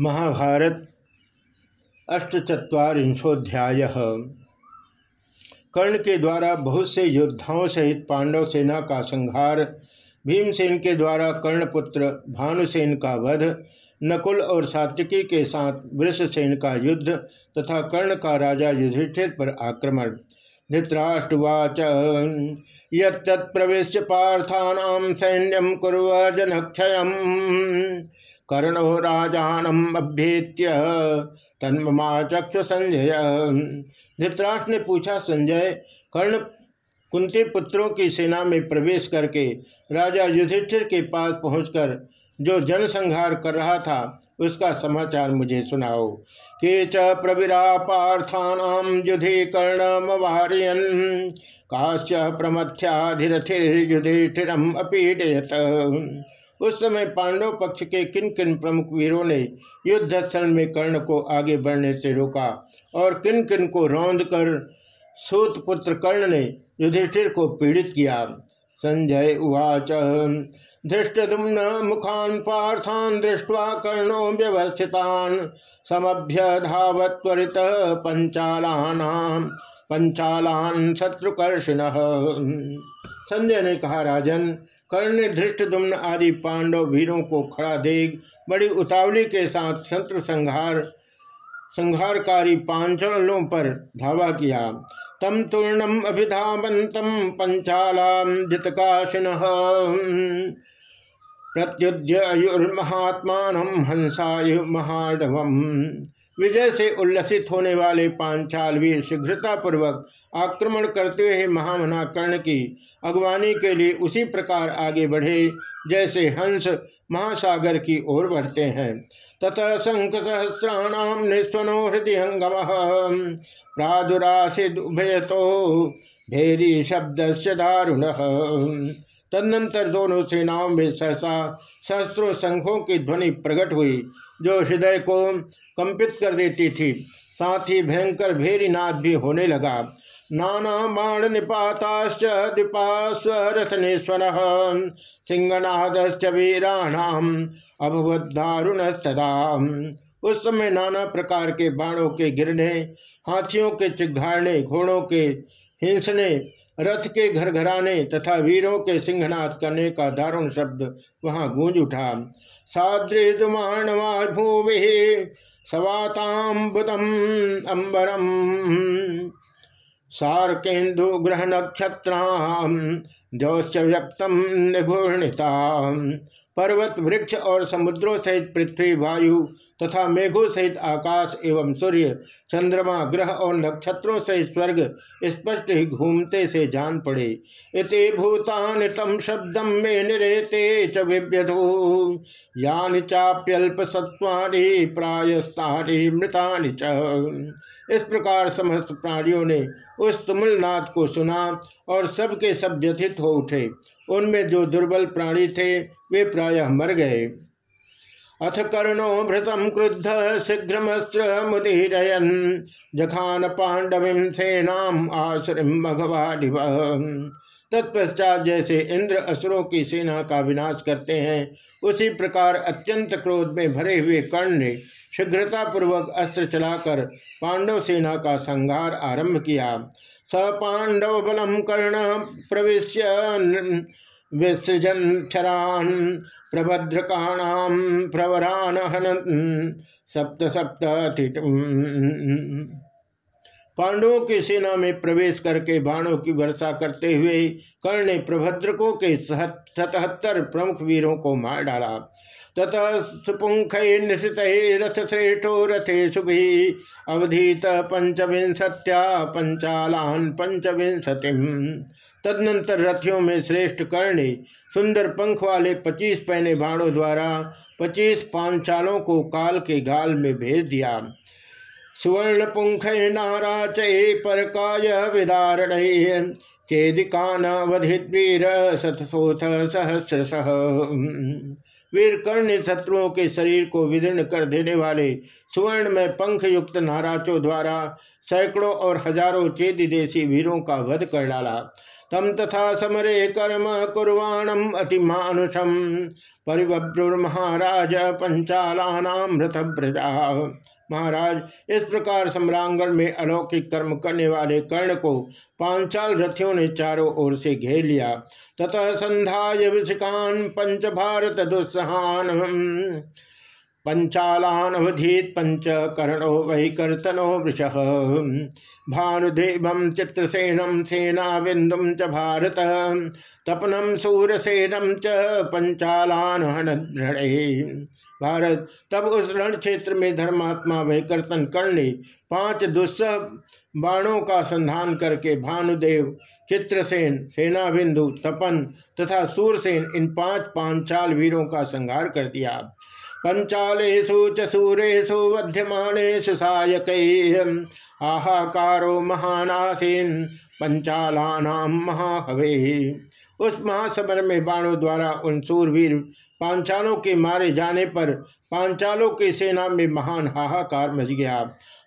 महाभारत अष्टचत्वारिंशोध्याय कर्ण के द्वारा बहुत से योद्धाओं सहित पांडव सेना का संहार, भीमसेन के द्वारा कर्णपुत्र भानुसेन का वध, नकुल और सात्विकी के साथ वृषसेन का युद्ध तथा कर्ण का राजा युधिष्ठिर पर आक्रमण। धृतराष्ट्रवाच यत्प्रवेश पार्थानाम सैन्यम कुरव जनक्षय कर्णो अभ्येत्य। तन्मा चक्षु संजय। धृतराष्ट्र ने पूछा, संजय, कर्ण कुंती पुत्रों की सेना में प्रवेश करके राजा युधिष्ठिर के पास पहुंचकर जो जनसंहार कर रहा था, उसका समाचार मुझे सुनाओ। के च प्रवीरा पार्थानाम युधि कर्णमवारियन काश्च प्रमथ्याधिरथिर्युधिष्ठिरम अपीडयत। उस समय पांडव पक्ष के किन किन प्रमुख वीरों ने युद्ध स्थल में कर्ण को आगे बढ़ने से रोका और किन किन को रौंद कर सूत पुत्र कर्ण ने युधिष्ठिर को पीड़ित किया? संजय उवाच। धृष्टुम्न मुखान पार्थान दृष्टवा कर्णो व्यवस्थितान समभ्य धावत त्वरित पंचालान पंचालान शत्रुकर्षिण। संजय ने कहा, राजन कर्ण धृष्ट दुम्न आदि पांडव वीरों को खड़ा देख बड़ी उतावली के साथ शत्रु संहार, संहारकारी पांचलों पर धावा किया। तम तूर्णम अभिधावंतम पंचालाम जितकाशिन। प्रत्युद्युर्महात्मान हंसायु महाडवम विजय से उल्लसित होने वाले पांचाल वीर शीघ्रतापूर्वक आक्रमण करते हुए महामना कर्ण की अगवानी के लिए उसी प्रकार आगे बढ़े, जैसे हंस महासागर की ओर बढ़ते हैं। तथा शंख सहस्राणाम निस्वनो हृदय हंगम। प्रादुरासिद उभय तो भेरी शब्द से दारुण। तदनंतर दोनों सेनाओं में सहसा शस्त्रों संघों की ध्वनि प्रकट हुई, जो हृदय को कंपित कर देती थी। साथ ही भयंकर भेरीनाद भी होने लगा। नाना बाण निपाताश्च दीपास्वरथनेश्वर सिंहनादश्च वीराणाम अभवदारुणस्तदा उस समय नाना प्रकार के बाणों के गिरने, हाथियों के चिघाड़ने, घोड़ों के हिंसने रथ के घर घराने तथा वीरों के सिंहनाथ करने का दारुण शब्द वहाँ गूंज उठा। साद्रेदुमाणवा भूमि सवाताम्बुदम, अंबरम। सार्केन्दु ग्रह नक्षत्र व्यक्तम निघूर्णिता पर्वत, वृक्ष और समुद्रों सहित पृथ्वी, वायु तथा मेघों सहित आकाश एवं सूर्य, चंद्रमा, ग्रह और नक्षत्रों सहित स्वर्ग स्पष्ट ही घूमते से जान पड़े। इति भूतानि तम शब्दम में निरेते च यानि चाप्यल्प सत्वानि प्रायस्तानि, मृतानि च। इस प्रकार समस्त प्राणियों ने उस तुमुलनाथ को सुना और सबके सब व्यथित हो उठे। उनमें जो दुर्बल प्राणी थे, वे प्रायः मर गए। अथ कर्णो भृतम क्रुद्ध शीघ्रमस्त्र मुदीरयन। जखान पांडवीं सेनाम आश्रिम भगवादिव। तत्पश्चात जैसे इंद्र असुरों की सेना का विनाश करते हैं, उसी प्रकार अत्यंत क्रोध में भरे हुए कर्ण ने शीघ्रतापूर्वक अस्त्र चलाकर पांडव सेना का संहार आरंभ किया। स पांडव बलम कर्ण प्रवेश विसृजन क्षरान प्रभद्रकाणाम प्रवरान हन सप्त सप्त पांडवों की सेना में प्रवेश करके बाणों की वर्षा करते हुए कर्ण ने प्रभद्रकों के सतहत्तर प्रमुख वीरों को मार डाला। तथा सुपुंख निशित रथ श्रेष्ठो रथे शुभ अवधीत पंचविंशत्या पंचालान पंचविंशति तदनंतर रथियों में श्रेष्ठ कर्ण सुंदर पंख वाले पच्चीस पहने बाणों द्वारा पच्चीस पांचालों को काल के गाल में भेज दिया। सुवर्ण पुंख नाराचय पर काय विदारण चेदिकान वधित वीर शतशोथ सहस्र सह वीर कर्ण शत्रुओं के शरीर को विदीर्ण कर देने वाले सुवर्ण में पंख युक्त नाराचों द्वारा सैकड़ों और हज़ारों चेदी देशी वीरों का वध कर डाला। तम तथा समरे कर्म कुर्वाणम अतिमानुषम। परिब्रुर्महाराज पंचालानामृत प्रजा महाराज, इस प्रकार सम्रांगण में अलौकिक कर्म करने वाले कर्ण को पांचाल रथियों ने चारों ओर से घेर लिया। तथा संध्याय विषिकान पंच भारत दुस्सहान। पंचालानवधीत पंच कर्णो वही कर्तनो वृष। भानुदेव चित्रसेनम सेना बिंदुम च भारत। तपनम सूरसेनम च पंचालान भारत। तब उस रण क्षेत्र में धर्मात्मा वह कर्तन कर्ण ने पाँच दुस्सह बाणों का संधान करके भानुदेव, चित्रसेन, सेनाबिंदु, तपन तथा सूरसेन, इन पाँच पांचाल वीरों का संहार कर दिया। पंचालेशु च सूरेशु वध्यमानेशु सायक आहाकारो महानासीन पंचालानाम महाहवे। उस महासमर में बाणों द्वारा उन सूरवीर पांचालों के मारे जाने पर पांचालों की सेना में महान हाहाकार मच गया।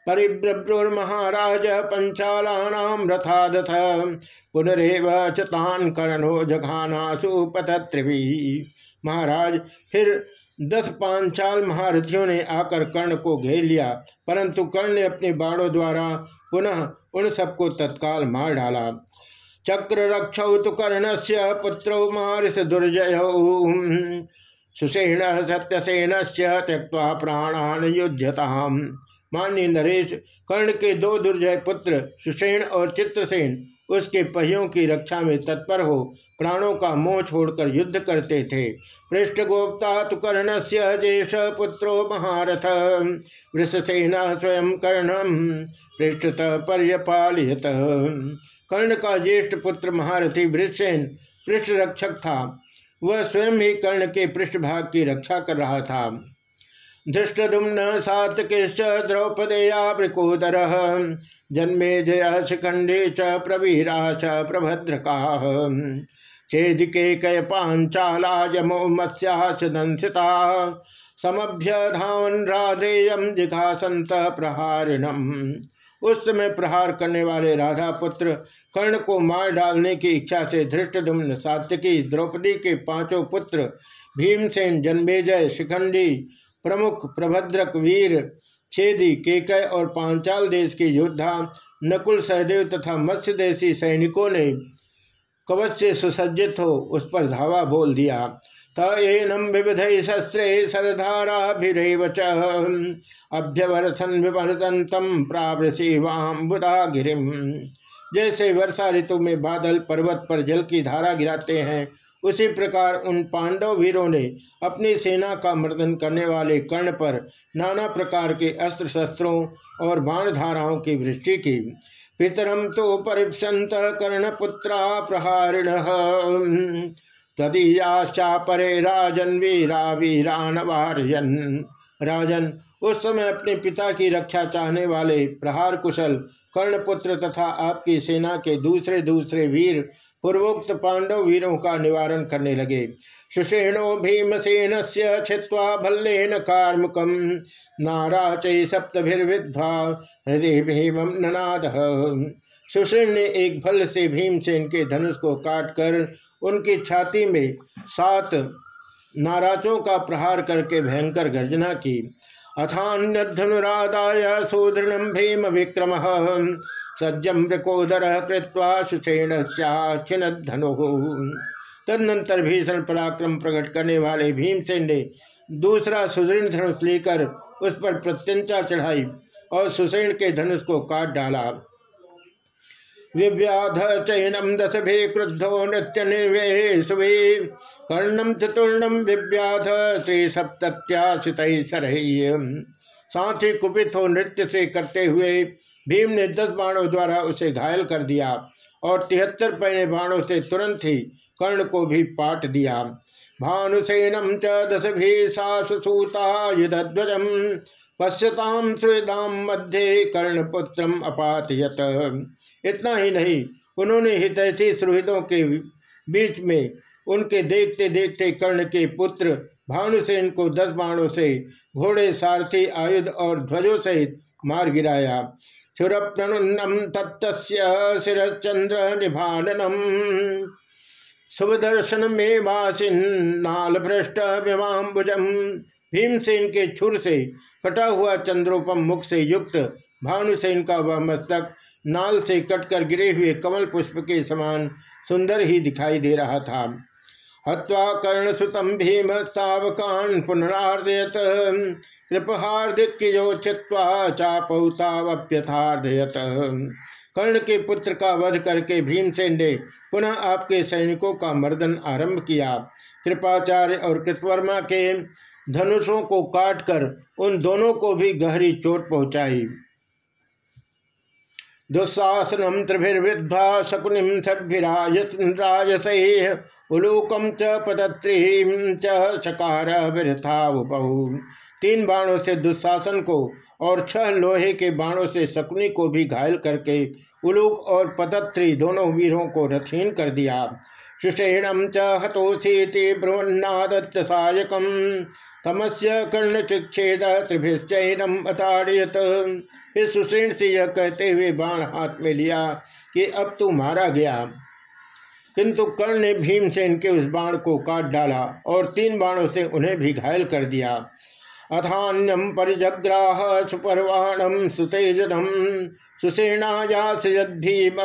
परिब्रुर्महाराज पंचालानाम रथादथ, पुनरेव चतान कर्णो जघानासु पतत्रिवी। महाराज, फिर दस पांचाल महारथियों ने आकर कर्ण को घेर लिया, परंतु कर्ण ने अपने बाणों द्वारा पुनः उन सबको तत्काल मार डाला। चक्र रक्ष कर्ण से पुत्रो मारिस दुर्जय। सुसेन सत्यसेन त्यक्वा प्राणान युद्धताम मान्य नरेश, कर्ण के दो दुर्जय पुत्र, सुसेन और चित्रसेन, उसके पहियों की रक्षा में तत्पर हो, प्राणों का मोह छोड़कर युद्ध करते थे। पृष्ठगोप्ता तो कर्ण से जेष पुत्रो महारथ। वृषसेन स्वयं कर्णम, पृष्ठत पर्यपालित कर्ण का ज्येष्ठ पुत्र महारथी वृषसेन पृष्ठ रक्षक था। वह स्वयं ही कर्ण के पृष्ठभाग की रक्षा कर रहा था। धृष्टुम्न सातकिश्च द्रौपदेया जन्मे जय शिखंडे च प्रवीरा च प्रभद्रका। चेदिके कय पांचाला यमो मत्स्याचदंसिता समभ्य धावन राधेयम जिघासंत प्रहारिणम। उस समय प्रहार करने वाले राधा पुत्र कर्ण को मार डालने की इच्छा से धृष्टुम्न सात्यकी द्रौपदी के पाँचों पुत्र भीमसेन, जन्मेजय, शिखंडी, प्रमुख प्रभद्रक वीर, छेदी, केकय और पांचाल देश के योद्धा, नकुल सहदेव तथा मत्स्य देशी सैनिकों ने कवच से सुसज्जित हो उस पर धावा बोल दिया। तनम विविध शस्त्रे सरधाराभिव च। अभ्यवरसन विवर्तन प्रावृशिवाम बुधा गिरिम जैसे वर्षा ऋतु में बादल पर्वत पर जल की धारा गिराते हैं, उसी प्रकार उन पांडव वीरों ने अपनी सेना का मर्दन करने वाले कर्ण पर नाना प्रकार के अस्त्र शस्त्रों और बाण धाराओं की वृष्टि की। पितरम तो परिपसंत कर्णपुत्रा प्रहारिण। तदीयाश्चा परे राजन वीरा वीरान वारयन राजन, उस समय अपने पिता की रक्षा चाहने वाले प्रहार कुशल कर्णपुत्र तथा आपकी सेना के दूसरे दूसरे वीर, पूर्वोक्त पांडव वीरों का निवारण करने लगे। सुषेणो भीमसेन से छिवा भल्लेन कार्मुकम नारा च सप्तभिर्विद्वा हृदय भीम ननाद। सुषेण ने एक भल्ल से भीमसेन के धनुष को काटकर उनकी छाती में सात नाराजों का प्रहार करके भयंकर गर्जना की। अथान्यधनुराधाय सुदृढ़ भीम विक्रम सज्जम मृकोदर कृत्वा सुषेण धनु तदनंतर भीषण पराक्रम प्रकट करने वाले भीमसेन ने दूसरा सुदृढ़ धनुष लेकर उस पर प्रत्यंचा चढ़ाई और सुसेन के धनुष को काट डाला। विव्याध चैनम भी क्रुद्धो नृत्य निर्वेशुवे कर्णम चतुर्णम विव्याध श्री। सप्त्याशित साथ ही कुपित हो नृत्य से करते हुए भीम ने दस बाणों द्वारा उसे घायल कर दिया और तिहत्तर पहने बाणों से तुरंत ही कर्ण को भी पाट दिया। भानुसेनम च दस भी सासूता युध्वजम पश्यताम श्वेदाम मध्य कर्णपुत्र अपातयत। इतना ही नहीं, उन्होंने हितैषी सुहृदों के बीच में उनके देखते देखते कर्ण के पुत्र भानुसेन को दस बाणों से घोड़े, सारथी, आयुध और ध्वजों सहित मार गिराया। क्षुर प्रणुन्नम निभाननम। शुभदर्शन में वासिन नाल भ्रष्ट विवाम्बुजम। भीमसेन के छुर से कटा हुआ चंद्रोपम मुख से युक्त भानुसेन का वह मस्तक नाल से कटकर गिरे हुए कमल पुष्प के समान सुंदर ही दिखाई दे रहा था। हत्वा कर्ण सुतम भीम तावकान पुनरार्दयत कृपहार्दिक्यो चित्वा कर्ण के पुत्र का वध करके भीमसेन ने पुनः आपके सैनिकों का मर्दन आरंभ किया। कृपाचार्य और कृतवर्मा के धनुषों को काटकर उन दोनों को भी गहरी चोट पहुंचाई। दुस्साहसनम त्रिभिर्विद्वा शकुनिम षड्भिराजस उलूकम च पदत्रीम च चकार विरथा तीन बाणों से दुस्शासन को और छह लोहे के बाणों से शकुनी को भी घायल करके उलूक और पतत्री दोनों वीरों को रथहीन कर दिया। सुषेणम च हतोषीति ब्रुवन्नादत्त सायकम तमस्य कर्ण चिक्षेद त्रिभिश्चैनम अताड़ियत। फिर सुसेन से यह कहते हुए बाण हाथ में लिया कि अब तू मारा गया। किंतु कर्ण ने भीमसेन के उस बाण को काट डाला और तीन बाणों से उन्हें भी घायल कर दिया। अथान्यम परिजग्राह सुपर्वाणम सुतेजनम सुसेनायासयद्भीम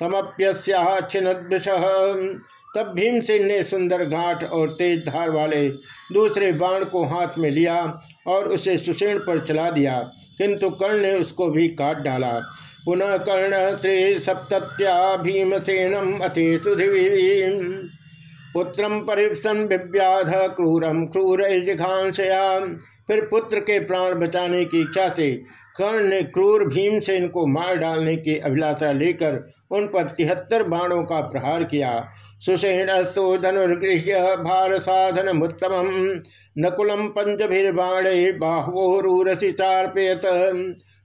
तमप्यस्याचिनदृश तब भीमसेन ने सुंदर घाट और तेज धार वाले दूसरे बाण को हाथ में लिया और उसे सुसेण पर चला दिया। किंतु कर्ण ने उसको भी काट डाला। पुनः कर्ण त्रिसप्त्या भीमसेनम अति सुधिवी पुत्रम परिप्सन विव्याध क्रूरम क्रूर जिघांसया फिर पुत्र के प्राण बचाने की इच्छा से कर्ण ने क्रूर भीम भीमसेन को मार डालने की अभिलाषा लेकर उन पर तिहत्तर बाणों का प्रहार किया। सुषेणस्तु धनुर्गृह्य भार साधन मुत्तम नकुलम पंचभिर्बाणे बाहुरसी चार्पयत।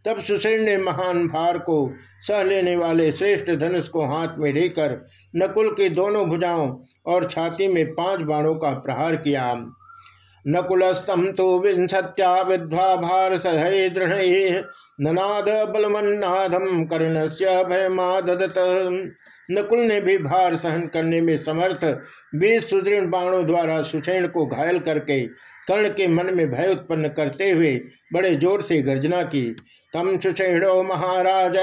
तब सुषेण ने महान भार को सह लेने वाले श्रेष्ठ धनुष को हाथ में लेकर नकुल की दोनों भुजाओं और छाती में पाँच बाणों का प्रहार किया। नकुलस्तम तो विंशत्या विद्वा भार सहे दृढ़ ननाद बलमन्नादम कर्ण से भयमादत नकुल ने भी भार सहन करने में समर्थ बीस सुदृढ़ बाणों द्वारा सुषेण को घायल करके कर्ण के मन में भय उत्पन्न करते हुए बड़े ज़ोर से गर्जना की। तम सुषेणो महाराज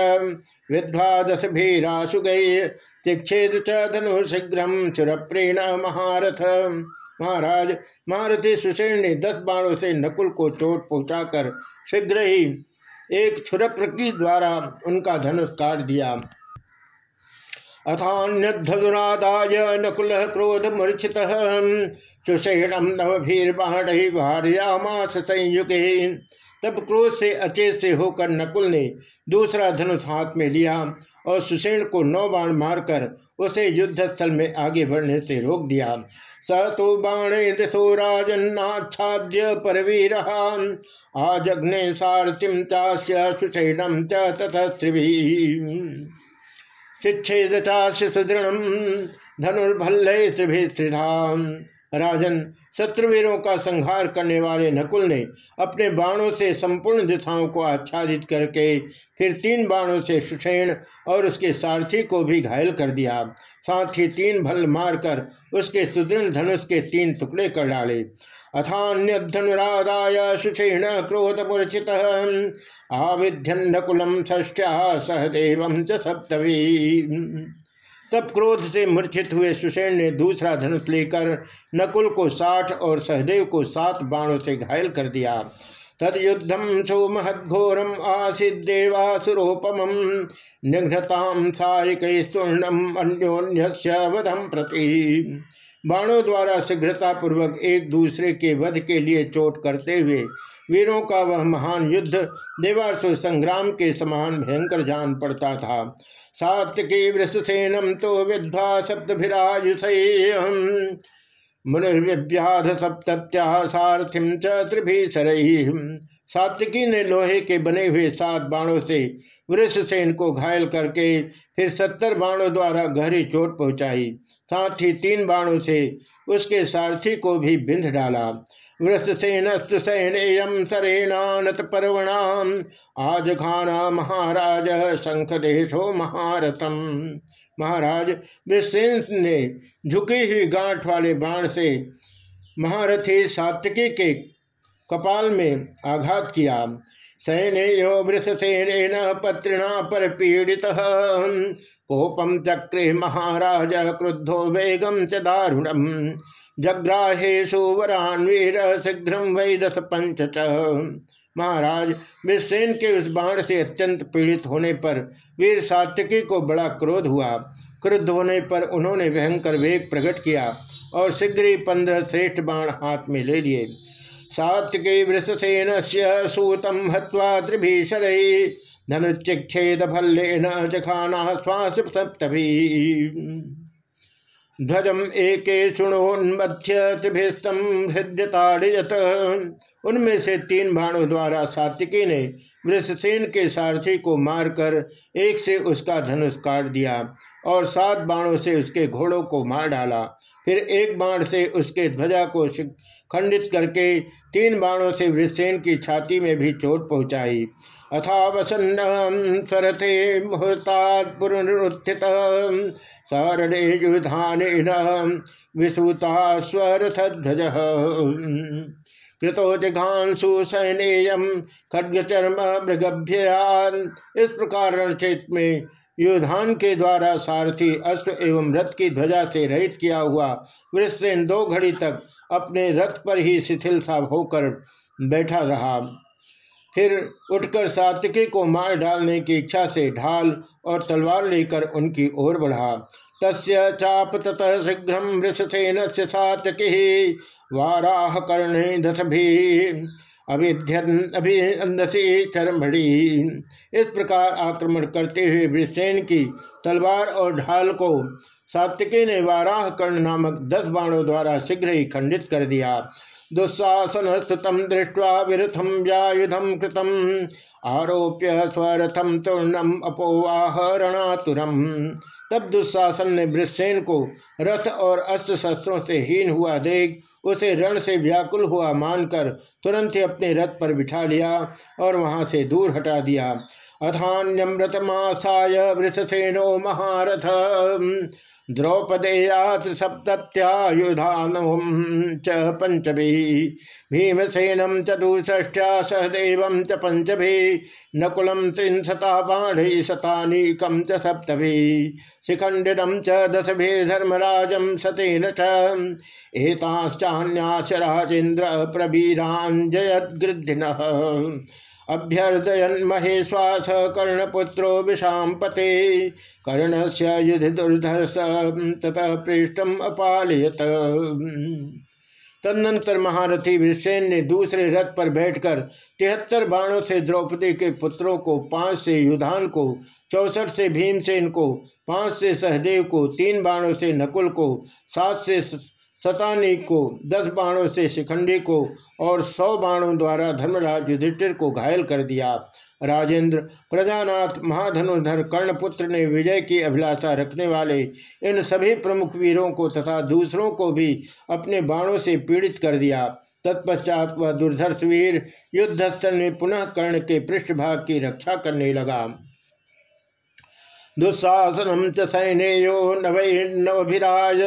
विद्वादश भीरासु गए चिक्षेद च धनु शीघ्रम चुरप्रेण महारथ। महाराज महारथी सुषेण ने दस बाणों से नकुल को चोट पहुंचाकर शीघ्र ही एक छुरप्र की द्वारा उनका धनुष काट दिया। अथान्यधुरादाय नकुल क्रोध मूर्छित सुषेणम नवभीर्बाण भार्यामास संयुगे। तब क्रोध से अचेत से होकर नकुल ने दूसरा धनुष हाथ में लिया और सुषेण को नौ बाण मारकर उसे युद्ध स्थल में आगे बढ़ने से रोक दिया। स तो बाणे दिशो राजन्नाच्छाद्य परवीर। आजघ्ने सारथिम चास्य सुषेणम च तथा शिक्षेद चाश्य सुदृढ़ धनुर्भल्ल त्रिभिधाम राजन, शत्रुवीरों का संहार करने वाले नकुल ने अपने बाणों से संपूर्ण दिशाओं को आच्छादित करके फिर तीन बाणों से सुषेण और उसके सारथी को भी घायल कर दिया। साथ ही तीन भल मारकर उसके सुदृढ़ धनुष के तीन टुकड़े कर डाले। अथान्यधनुराधाय सुषेण क्रोध मूर्छित आविध्यन्नकुलम ष्ठ्या सहदेव च सप्तवी तब क्रोध से मूर्छित हुए सुषेण ने दूसरा धनुष लेकर नकुल को साठ और सहदेव को सात बाणों से घायल कर दिया। तदयुद्धम सौमहदघोरम आसीदेवासुरोपम निघ्नताम सायक स्वर्णम अन्योन्य वधम प्रति। बाणों द्वारा शीघ्रता पूर्वक एक दूसरे के वध के लिए चोट करते हुए, वीरों का वह महान युद्ध देवासुर संग्राम के समान भयंकर जान पड़ता था। सात्विकी वृषसेनम तो विध्वा सप्तभिरायुष मुनिर्व्याध सप्त्या सारथिम च त्रिभीसरही सात्विकी ने लोहे के बने हुए सात बाणों से वृषसेन को घायल करके फिर सत्तर बाणों द्वारा गहरी चोट पहुंचाई। साथ ही तीन बाणों से उसके सारथी को भी बिंध डाला। आज खाना महाराज शंखदेशो महारथम महाराज वृषसेन ने झुकी हुई गांठ वाले बाण से महारथी सात्विकी के कपाल में आघात किया। सैन्यो वृषसेन पत्रिणा पर पीड़ित कोपम चक्रे महाराज क्रुद्धो वेगम च दारुणम जग्राहेशु शीघ्र वै दस पंच महाराज विश्वसेन के उस बाण से अत्यंत पीड़ित होने पर वीर सात्यकी को बड़ा क्रोध हुआ। क्रुद्ध होने पर उन्होंने भयंकर वेग प्रकट किया और शीघ्र ही पंद्रह श्रेष्ठ बाण हाथ में ले लिए। सात्विकी वृषसेन से सूतम हवा त्रिभीषर धनुचिक्षेद भल्लेन जखाना श्वास सप्तभी ध्वजम एक शुणोन्मध्य त्रिभिस्तम उनमें से तीन बाणों द्वारा सात्विकी ने वृषसेन के सारथी को मारकर एक से उसका धनुष काट दिया और सात बाणों से उसके घोड़ों को मार डाला। फिर एक बाण से उसके ध्वजा को खंडित करके तीन बाणों से वृषसेन की छाती में भी चोट पहुंचाई। अथावसन्न स्वरथे मुहूर्तात् पुनरुत्थित सरणे युधान विसूता स्वरथध्वज कृतो जिघांसु सैनेयम खड्गचर्म मृगभ्यान, इस प्रकार रणक्षेत्र में युधान के द्वारा सारथी अश्व एवं रथ की ध्वजा से रहित किया हुआ वृषसेन दो घड़ी तक अपने रथ पर ही शिथिल सा होकर बैठा रहा। फिर उठकर सात्विकी को मार डालने की इच्छा से ढाल और तलवार लेकर उनकी ओर बढ़ा। तस्य चाप ततः शीघ्र वृषसेन से सात्विकी वाराह कर्णे दस भी अभिधसी चरमढ़ी। इस प्रकार आक्रमण करते हुए वृषसेन की तलवार और ढाल को सात्विकी ने वाराह कर्ण नामक दस बाणों द्वारा शीघ्र ही खंडित कर दिया। दुस्साहसन स्तुतम दृष्ट्वा विरथम व्यायुधम कृतम। आरोप्य स्वरथम तूर्णम अपोवाहरणातुरम तब दुस्साहसन ने वृषसेन को रथ और अस्त्र शस्त्रों से हीन हुआ देख उसे रण से व्याकुल हुआ मानकर तुरंत ही अपने रथ पर बिठा लिया और वहाँ से दूर हटा दिया। अथान्यमृतमासाय वृषसेनो महारथ द्रौपदेयात सप्त्यायुधान च पंचभी भीमसेनम चतुष्ठ्या सहदेव च पंचभी नकुलम त्रिशता बाढ़ शतानीकम च सप्तभी शिखंडिनम च दशभिर्धर्मराजम सतेन एताश्चान्यास राजेन्द्र प्रवीरांजयदृद्धिन अभ्यर्दयन महेश्वास कर्णपुत्रो विषाम पते कर्ण से युधि दुर्धर्ष ततः पृष्ठम अपालयत। तदनंतर महारथी विषेन ने दूसरे रथ पर बैठकर तिहत्तर बाणों से द्रौपदी के पुत्रों को, पाँच से युधान को, चौसठ से भीमसेन को, पाँच से सहदेव को, तीन बाणों से नकुल को, सात से, सतानी को, दस बाणों से शिखंडी को और सौ बाणों द्वारा धर्मराज युधिष्ठिर को घायल कर दिया। राजेंद्र, प्रजानाथ महाधनुधर कर्णपुत्र ने विजय की अभिलाषा रखने वाले इन सभी प्रमुख वीरों को तथा दूसरों को भी अपने बाणों से पीड़ित कर दिया। तत्पश्चात वह दुर्धर्ष वीर युद्धस्थल में पुनः कर्ण के पृष्ठभाग की रक्षा करने लगा। दुस्साहसनम च सैन्यो नवै नवभिराज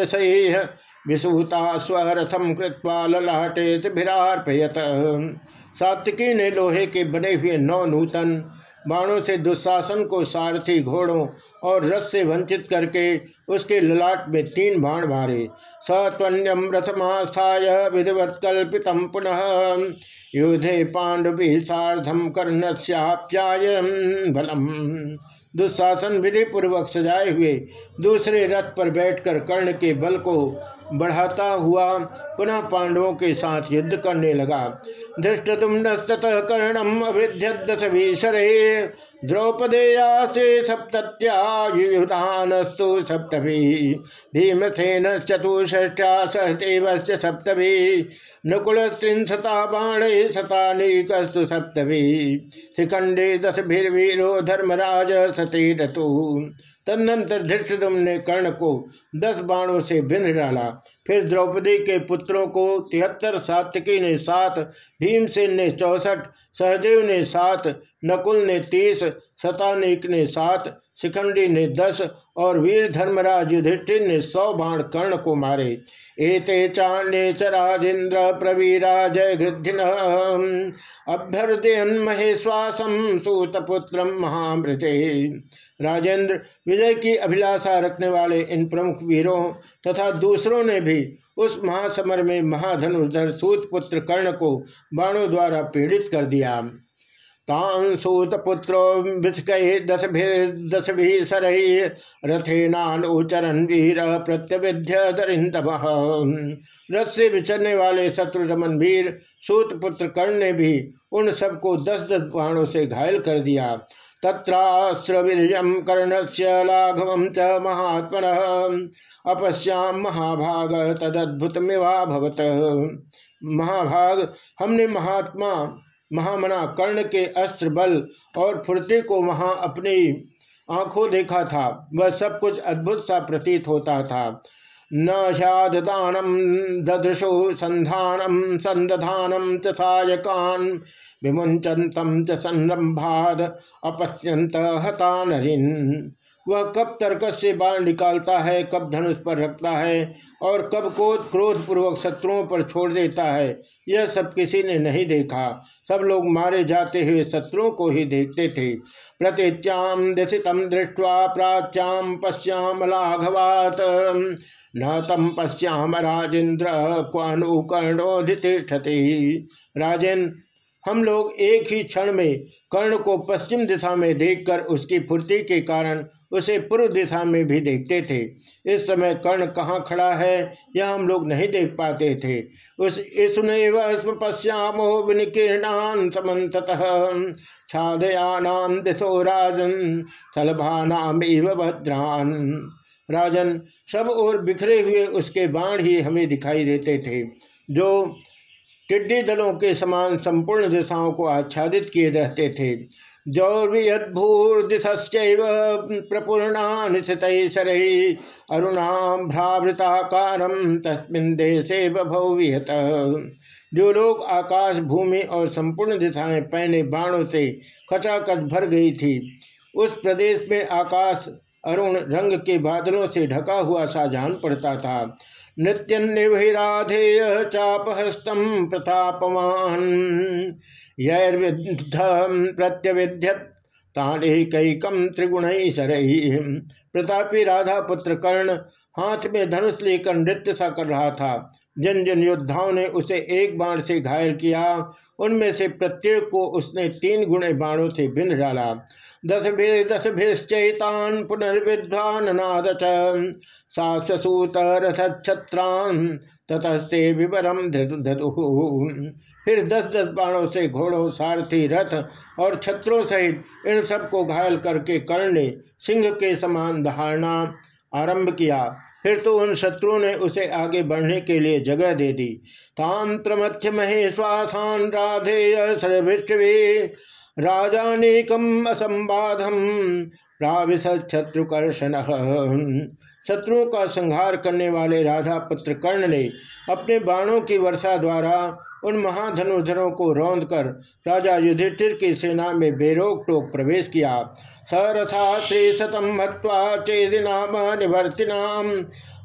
विसूता स्वरथम कृत्वा ललाटे भिरार्पयत सात्विकी ने लोहे के बने हुए नौ नूतन बाणों से दुशासन को सारथी घोड़ों और रथ से वंचित करके उसके ललाट में तीन बाण मारे। सत्वन्यम रथमास्थाय विधिवत कल्पित पुनः। युधे पांडवी साधम कर्णस्याप्याय बलम। दुशासन विधि पूर्वक सजाए हुए दूसरे रथ पर बैठकर कर्ण के बल को बढ़ाता हुआ पुनः पांडवों के साथ युद्ध करने लगा। धृष्ट तुम ततः कर्णम अभिध्यदश भीषरे द्रौपदेयासे सप्त्यायुधानस्तु सप्तभी भीमसेन चतुष्ठ्या सहदेव सप्तभी नकुल त्रिशता बाणे शतानीकस्तु सप्तभी शिखंडे दस भीरो धर्मराज सते तदनंतर धृष्टुम ने कर्ण को दस बाणों से बिंध डाला। फिर द्रौपदी के पुत्रों को तिहत्तर सात्विकी ने सात, भीमसेन ने चौसठ, सहदेव ने सात, नकुल ने तीस शतानिक ने सात, शिखंडी ने दस और वीर धर्मराज युधिष्ठिर ने सौ बाण कर्ण को मारे। एते चाण्य च राजेन्द्र प्रवीरा जय गृधिन। अभ्यर्दयन महेश्वासम सूतपुत्र महामृते। राजेंद्र विजय की अभिलाषा रखने वाले इन प्रमुख वीरों तथा दूसरों ने भी उस महासमर में महाधनुर्धर सूतपुत्र कर्ण को बाणों द्वारा पीड़ित कर दिया। तान सूत पुत्रो विस्कय दस दस भी सरही रथेनानुचरण वीर प्रत्यविध्य रथ से विचरने वाले शत्रु दमन वीर सूत पुत्र कर्ण ने भी उन सबको दस दस बाणों से घायल कर दिया। तत्रास्त्रवीर्यम कर्ण से लाघव च महात्मन। अपश्याम महाभाग तदद्भुतमिवाभवत महाभाग, हमने महात्मा, महामना कर्ण के अस्त्र, बल और फुर्ती को वहाँ अपनी आँखों देखा था। वह सब कुछ अद्भुत सा प्रतीत होता था। न ह्यादानम ददृशो संधानम, संदधानम तथायकान विमुंचतम च संरंभाद अपत्यंत हता नरिन। वह कब तर्कस से बाण निकालता है, कब धनुष पर रखता है और कब को क्रोध पूर्वक शत्रुओं पर छोड़ देता है, यह सब किसी ने नहीं देखा। सब लोग मारे जाते हुए शत्रुओं को ही देखते थे। प्रतीच्याम दिशितम दृष्टवा प्राच्याम पश्याम लाघवात। न तम पश्याम राजेंद्र क्वानुकर्णोधितिष्ठति राजेंद्र हम लोग एक ही क्षण में कर्ण को पश्चिम दिशा में देखकर उसकी फुर्ती के कारण उसे पूर्व दिशा में भी देखते थे। इस समय कर्ण कहाँ खड़ा है, यह हम लोग नहीं देख पाते थे। उस इसमें पश्यामो विनिकीर्णान समत छादयानाम दिशो राजन थलभानाम इव भद्रान। राजन सब और बिखरे हुए उसके बाण ही हमें दिखाई देते थे, जो टिड्डी दलों के समान संपूर्ण दिशाओं को आच्छादित किए रहते थे। जौर्वियद्भूर्दिशश्चैव प्रपूर्णानिशितैशरैः अरुणां भ्रावृताकारं तस्मिन् देशे बभौविहत। जो लोग आकाश, भूमि और संपूर्ण दिशाएँ पहने बाणों से खचाखच भर गई थी, उस प्रदेश में आकाश, अरुण रंग के बादलों से ढका हुआ सा जान पड़ता था। नृत्य निभिराधेय चापहस्तम प्रतापमान यैर्विद्धम प्रत्यविध्यत कैकम त्रिगुण सरही प्रतापी राधा पुत्र कर्ण हाथ में धनुष लेकर नृत्य सा कर रहा था। जिन जिन योद्धाओं ने उसे एक बाण से घायल किया उनमें से प्रत्येक को उसने तीन गुणे बाणों से बिंद डाला। दस भी, दस भिश्चैतान पुनर्विद्वान नाद सासूत रथ छत्रान ततस्ते विवरम फिर दस दस बाणों से घोड़ों, सारथी, रथ और छत्रों सहित इन सबको घायल करके कर्ण सिंह के समान धारणा आरंभ किया। फिर तो उन शत्रुओं ने उसे आगे बढ़ने के लिए जगह दे दी। तांत्र मध्य महेश्वासान राधेय सर्विष्टवे राजानेकम असंबाधम प्राविश शत्रुकर्षण शत्रुओं का संहार करने वाले राधा पुत्र कर्ण ने अपने बाणों की वर्षा द्वारा उन महाधनुधरों को रौंद कर राजा युधिष्ठिर की सेना में बेरोक टोक प्रवेश किया। सरथा त्रिशतम हत्वा चेदिनाम निवर्तिनाम।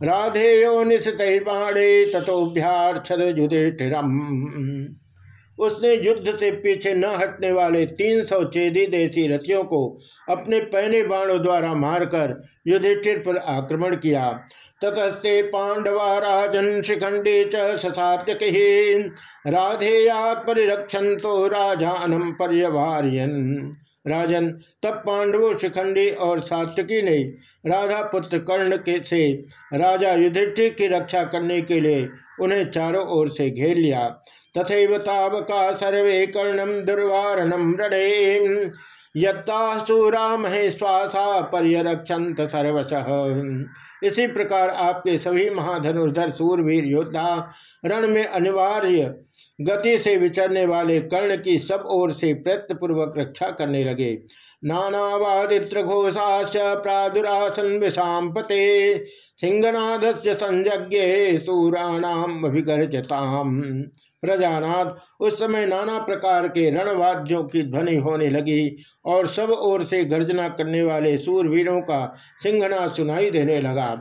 राधेयो निशितर्बाणे तथोभ्यार्थ युधिष्ठिरम। उसने युद्ध से पीछे न हटने वाले तीन सौ चेदी देसी रथियों को अपने पहने बाणों द्वारा मारकर युधिष्ठिर पर आक्रमण किया। ततस्ते पांडवा राजन शिखंडे चात्यक राधेयात परिरक्षण तो राजानम पर्यवार्यन। राजन, तब पांडवों शिखंडी और सात्यकी ने राधा पुत्र कर्ण के से राजा युधिष्ठिर की रक्षा करने के लिए उन्हें चारों ओर से घेर लिया। तथा तावका सर्वे कर्णम दुर्वारणम रणे यत्तासूरा महेश्वासा पर्यरक्षंत सर्वश। इसी प्रकार आपके सभी महाधनुर्धर, सूरवीर, योद्धा, रण में अनिवार्य गति से विचरने वाले कर्ण की सब ओर से प्रयत्न पूर्वक रक्षा करने लगे। नानावादित्र घोषाश प्रादुरासन विषाम पते सिंहनाद संज्ञे सूराणाम अभिगर्जताम। प्रजानाथ। उस समय नाना प्रकार के रणवाद्यों की ध्वनि होने लगी और सब ओर से गर्जना करने वाले सूरवीरों का सिंहना सुनाई देने लगा।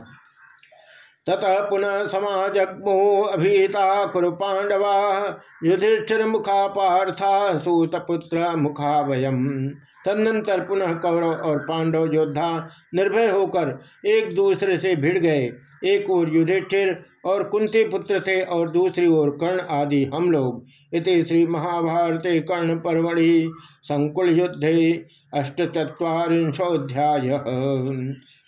ततः पुनः समाजग्मो अभिता कुरु पांडवा, युधिष्ठिर मुखा पार्था सूतपुत्र मुखा वयम। तदनंतर पुनः कौरव और पांडव योद्धा निर्भय होकर एक दूसरे से भिड़ गए। एक ओर युधिष्ठिर और कुंती पुत्र थे और दूसरी ओर कर्ण आदि हम लोग। इति श्री महाभारत कर्ण परवड़ि संकुल युद्धे अष्टचत्वारिंशोध्याय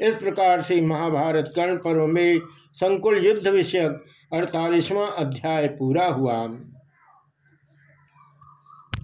इस प्रकार से महाभारत कर्ण पर्व में संकुल युद्ध विषयक अड़तालीसवां अध्याय पूरा हुआ।